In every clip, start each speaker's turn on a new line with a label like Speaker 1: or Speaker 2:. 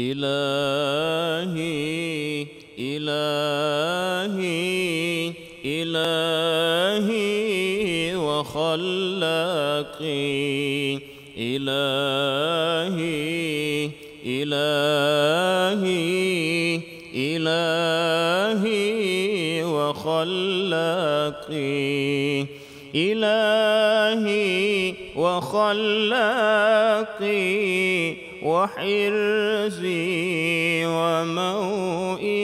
Speaker 1: إلهي إلهي إلهي وخلاقي إلهي إلهي إلهي وخلاقي إلهي وخلاقي وحرزي وموئلي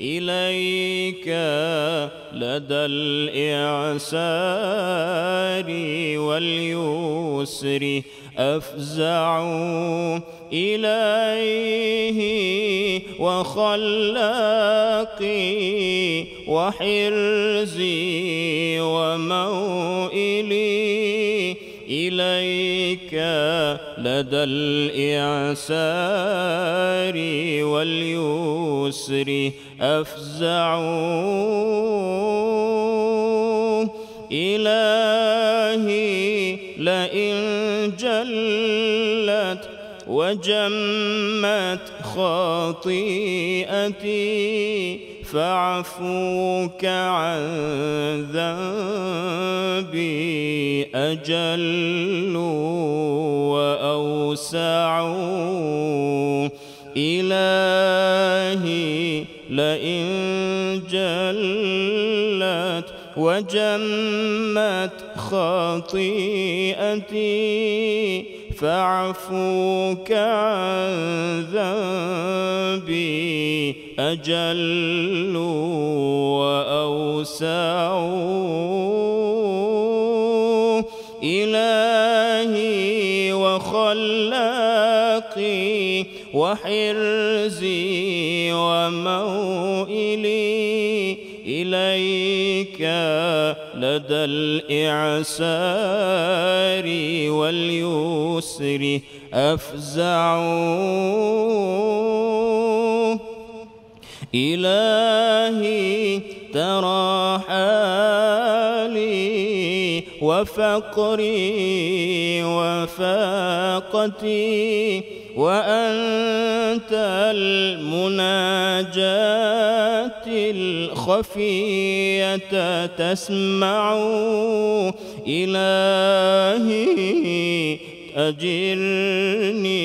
Speaker 1: إليك لدى الإعسار واليسر أفزع إليه وخلاقي وحرزي وموئلي إليك لدى الإعسار واليسر أفزع إلهي لئن جلت وجمت خطيئتي فعفوك عن ذنبي أجل وأوسع إلهي لئن جلت وجمت خطيئتي فاعفوك عن ذنبي أجل وأوسع إلهي وخلاقي وحرزي وموئلي إليك لدى الإعسار واليسر أفزع إلهي ترى حالي وفقري وفاقتي. وأنت المناجاة الخفية تسمع إلهي أجرني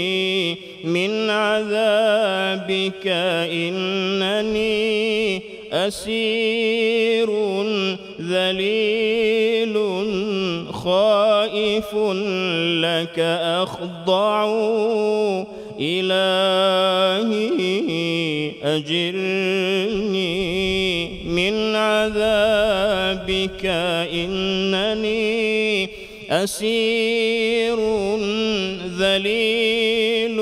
Speaker 1: من عذابك إنني أسير ذليل خائف لك أخضع إلهي أجرني من عذابك إنني أسير ذليل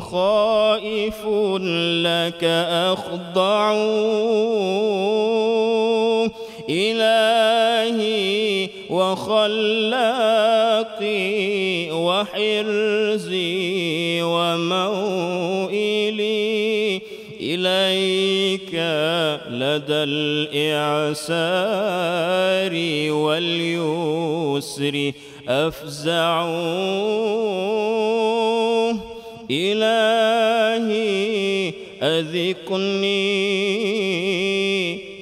Speaker 1: خائف لك أخضع إلهي. وخلاقي وحرزي وموئلي إليك لدى الإعسار واليسر أفزع. إلهي أذقني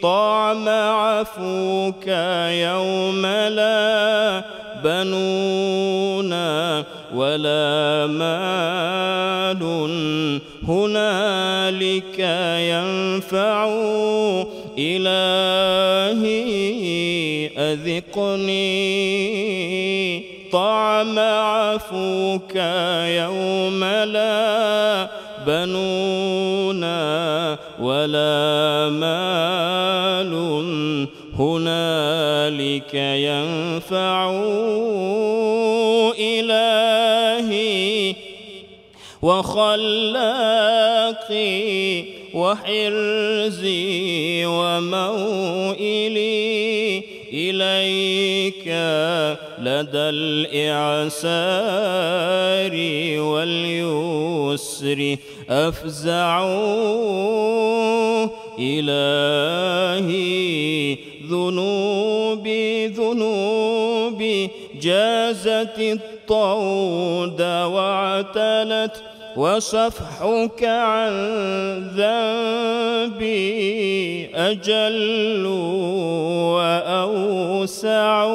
Speaker 1: طعم عفوك يوم لا بنونا ولا مال. هنالك ينفع إلهي أذقني طعم عفوك يوم لا بنونا ولا مال هنالك ينفع إلهي وخلاقي وحرزي وموئلي إليك لدى الإعسار واليسر أفزع إلهي ذنوبي ذنوبي جازت الطود واعتلت وصفحك عن ذنبي أجل وأوسع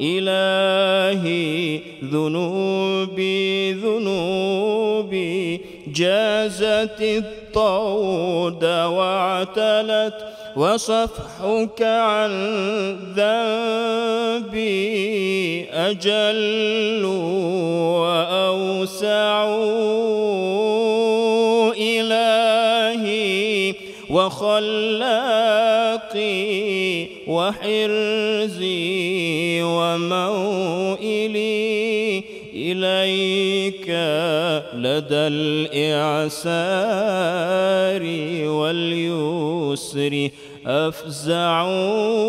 Speaker 1: إلهي ذنوبي ذنوبي جازت الطود واعتلت. وصفحك عن ذنبي أجل وأوسع إلهي وخلاقي وحرزي وموئلي إليك لدى الإعسار واليسر أفزعون